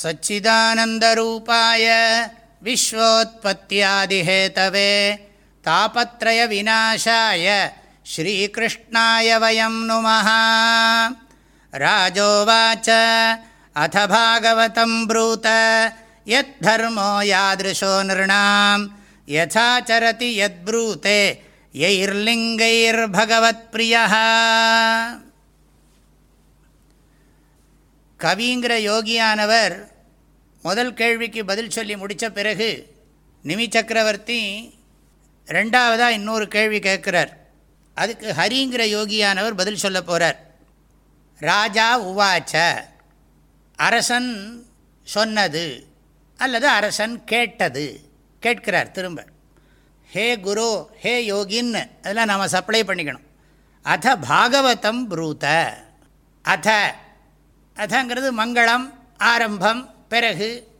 सच्चिदानन्दरूपाय विश्वोत्पत्त्यादिहेतवे तापत्रयविनाशाय श्रीकृष्णाय वयं नुमः। राजोवाच अथ भागवतं ब्रूत यद्धर्मो यादृशो नृणां यथाचरति यद्ब्रूते यैर्लिङ्गैर्भगवत्प्रियः கவிங்கிற யோகியானவர் முதல் கேள்விக்கு பதில் சொல்லி முடித்த பிறகு நிமி சக்கரவர்த்தி ரெண்டாவதாக இன்னொரு கேள்வி கேட்குறார். அதுக்கு ஹரிங்கிற யோகியானவர் பதில் சொல்ல போகிறார் ராஜா உவாச்ச அரசன் சொன்னது அல்லது அரசன் கேட்டது கேட்கிறார் திரும்ப. ஹே குரு ஹே யோகின்னு அதெல்லாம் நாம் சப்ளை பண்ணிக்கணும். அத பாகவதம் ப்ரூத அத அதங்கிறது மங்களம் ஆரம்பம் பிறகு.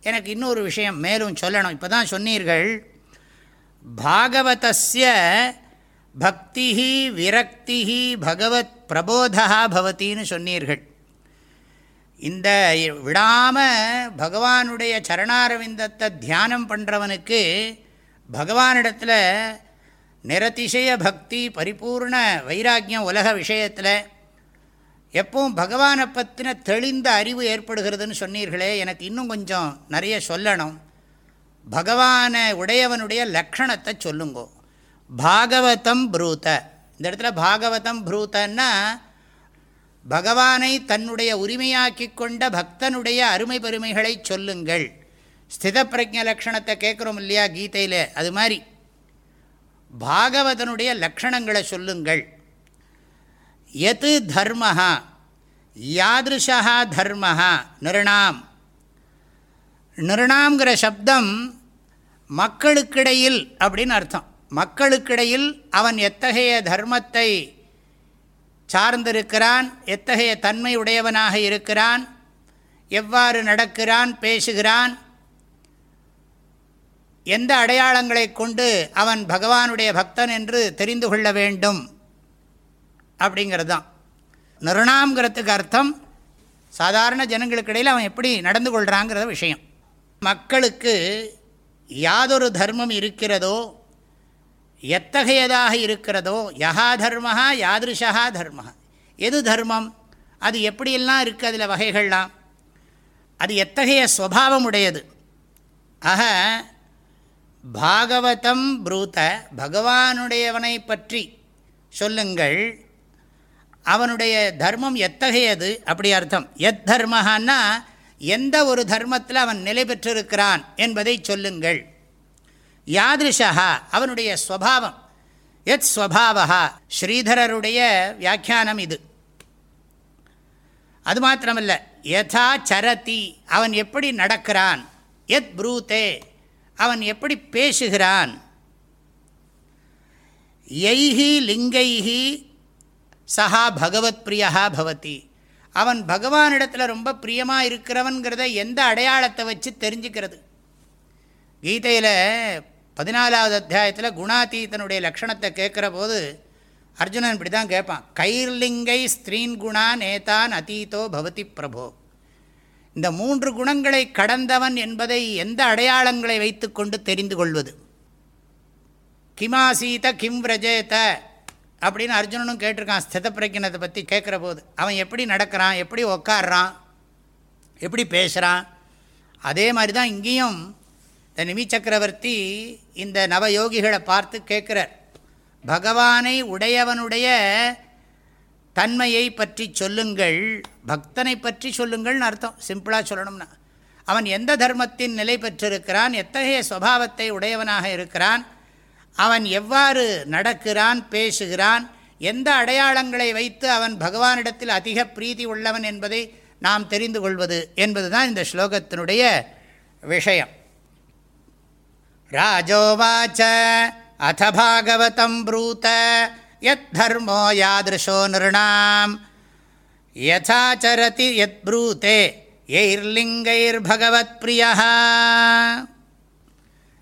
எனக்கு இன்னொரு விஷயம் மேலும் சொல்லணும். இப்போ தான் சொன்னீர்கள். பாகவதஸ்ய பக்தி விரக்தி பகவத் பிரபோதா பவத்தின்னு சொன்னீர்கள். இந்த விடாமல் பகவானுடைய சரணாரவிந்தத்தை தியானம் பண்ணுறவனுக்கு பகவானிடத்தில் நிரதிசய பக்தி பரிபூர்ண வைராக்கியம் உலக விஷயத்தில் எப்பவும் பகவானை பற்றின தெளிந்த அறிவு ஏற்படுகிறதுன்னு சொன்னீர்களே எனக்கு இன்னும் கொஞ்சம் நிறைய சொல்லணும். பகவானை உடையவனுடைய லக்ஷணத்தை சொல்லுங்கோ. பாகவதம் புரூத. இந்த இடத்துல பாகவதம் ப்ரூத்தன்னா பகவானை தன்னுடைய உரிமையாக்கி கொண்ட பக்தனுடைய அருமை பெருமைகளை சொல்லுங்கள். ஸ்தித பிரஜ லக்ஷணத்தை கேட்குறோம் இல்லையா கீதையில்? அது மாதிரி. பாகவதனுடைய லக்ஷணங்களை சொல்லுங்கள். எது தர்மஹா யாதிருஷா தர்மஹா நிருணாம். நிருணாம்ங்கிற சப்தம் மக்களுக்கிடையில் அப்படின்னு அர்த்தம். மக்களுக்கிடையில் அவன் எத்தகைய தர்மத்தை சார்ந்திருக்கிறான் எத்தகைய தன்மை உடையவனாக இருக்கிறான் எவ்வாறு நடக்கிறான் பேசுகிறான் எந்த அடையாளங்களை கொண்டு அவன் பகவானுடைய பக்தன் என்று தெரிந்து கொள்ள வேண்டும். அப்படிங்கிறது தான் நிருணாம்ங்கிறதுக்கு அர்த்தம் சாதாரண ஜனங்களுக்கு இடையில் அவன் எப்படி நடந்து கொள்கிறாங்கிற விஷயம். மக்களுக்கு யாதொரு தர்மம் இருக்கிறதோ எத்தகையதாக இருக்கிறதோ யஹா தர்மஹா யாதிருஷா தர்மஹா. எது தர்மம்? அது எப்படியெல்லாம் இருக்குது அதில் வகைகள்லாம்? அது எத்தகைய ஸ்வபாவம் உடையது? ஆக பாகவதம் ப்ரூத்த பகவானுடையவனை பற்றி சொல்லுங்கள். அவனுடைய தர்மம் எத்தகையது? அப்படி அர்த்தம். எத் தர்மஹான்னா எந்த ஒரு தர்மத்தில் அவன் நிலை பெற்றிருக்கிறான் என்பதை சொல்லுங்கள். யாதிருஷா அவனுடைய ஸ்வபாவம். எத் ஸ்வபாவா ஸ்ரீதரருடைய வியாக்கியானம் இது. அது மாத்திரமல்ல யதா சரதி அவன் எப்படி நடக்கிறான்? எத் ப்ரூத்தே அவன் எப்படி பேசுகிறான்? எய்ஹி லிங்கைஹி சஹா பகவத் பிரியா பவதி. அவன் பகவானிடத்தில் ரொம்ப பிரியமாக இருக்கிறவன்கிறத எந்த அடையாளத்தை வச்சு தெரிஞ்சுக்கிறது? கீதையில் பதினாலாவது அத்தியாயத்தில் குணாதீதனுடைய லக்ஷணத்தை கேட்குற போது அர்ஜுனன் இப்படி தான் கேட்பான். கைர்லிங்கை ஸ்திரீன் குணா நேதான் அதீதோ பவதி பிரபோ. இந்த மூன்று குணங்களை கடந்தவன் என்பதை எந்த அடையாளங்களை வைத்துக்கொண்டு தெரிந்து கொள்வது? கிமாசீத கிம் விரஜேத அப்படின்னு அர்ஜுனனும் கேட்டிருக்கான் ஸ்தித பிரஜனத்தை பற்றி கேட்குற போது அவன் எப்படி நடக்கிறான் எப்படி உக்காடுறான் எப்படி பேசுகிறான் அதே மாதிரி தான் இங்கேயும் இந்த நிமி சக்கரவர்த்தி இந்த நவயோகிகளை பார்த்து கேட்குறார். பகவானை உடையவனுடைய தன்மையை பற்றி சொல்லுங்கள் பக்தனை பற்றி சொல்லுங்கள்னு அர்த்தம் சிம்பிளாக சொல்லணும்னா. அவன் எந்த தர்மத்தின் நிலை பெற்றிருக்கிறான் எத்தகைய சுவாவத்தை உடையவனாக இருக்கிறான் அவன் எவ்வாறு நடக்கிறான் பேசுகிறான் எந்த அடையாளங்களை வைத்து அவன் பகவானிடத்தில் அதிக பிரீதி உள்ளவன் என்பதை நாம் தெரிந்து கொள்வது என்பது தான் இந்த ஸ்லோகத்தினுடைய விஷயம். ராஜோவாச்ச அத பாகவதம் ப்ரூத யத் தர்மோ யாதிருஷோ நிருணாம் யதாச்சரதி யத் ப்ரூத்தே எயிர்லிங்கைர் பகவத் பிரியா